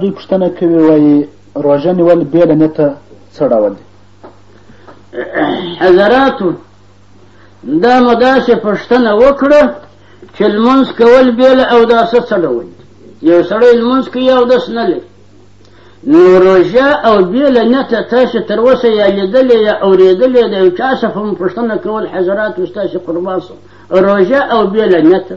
دوی پوښتنه کوي وایي روژه نیول بې له نیته څه ډول دی حضراتو دا مو داسې پوښتنه وکړه چې لمونځ کول بې له اوداسه څه ډول دی یو سړی لمونځ کوي اودس نه لري نو روژه او بې له نیته تاسو تر اوسه یا لیدلې یا اورېدلې د یو چا څخه هم پوښتنه کول حضراتو ستاسې قربان سم روژه او بې له نیته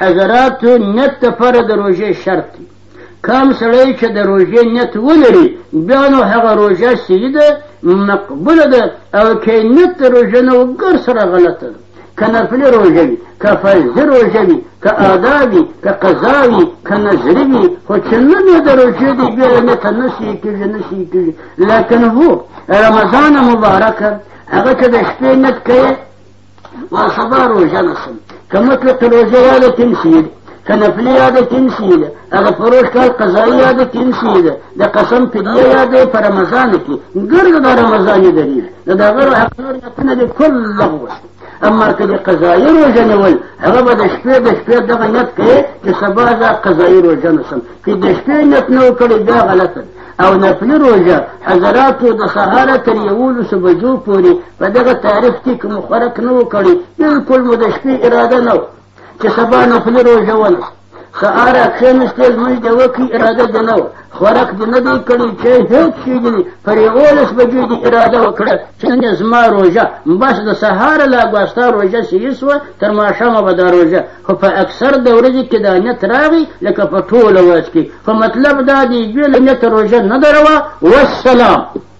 حضرات نیت د پر د روژې شرط دی کم سړی چې د روژې نیت ولري بیا نو هغه روژه صحیح ده مقبوله ده او که نیت د روژې نه وګر سره غلطه ده که نفلي روژه وي که فرضي روژه وي که ادا وي که قضا وي که نظري وي خو چې نه بیا د روژې دی بیا یې نیت نه صحیح کېږي نه صحیح کېږي لیکن هو رمضان مبارکه هغه چې د شپې نیت کوي ما سبا روژه نسم که مطلق روژه یاده تمثیل که نفلی یاده تمثیل هغه پروش کال قضایی یاده تمثیل د قسم فدیه یاده په رمضان کې ګرد د رمضان یې دلیل د دغه حق نور یتنه د کل لغوه اما که د قضایی روژه نیول هغه به د شپې د شپې دغه نیت کوي چې سبا زه قضایی روژه نسم که د شپې نیت نه وکړي دا غلطه ده او نفلی روژه حضراتو د سهاره تر یوولسو بجو پورې په دغه تعریف کې کوم خوراک نه و کړی بلکل مو د شپې اراده نه و چې سبا نفلی روژه ونه سهار کښېنستې لمونځ دې وکړي اراده دې نه و خوراک دې نه دی کړی چې هېڅ شي دې پر یوولس بجې دې اراده وکړه چې نن زما روژه بس د سهاره لا ګوستا روژه سیس وه تر ماښامه به دا روژه خو په اکثر د ورځې کې دا نیت راغی لکه په ټوله ورځ کې خو مطلب دا دی دوی له نیت روژه نه دروه والسلام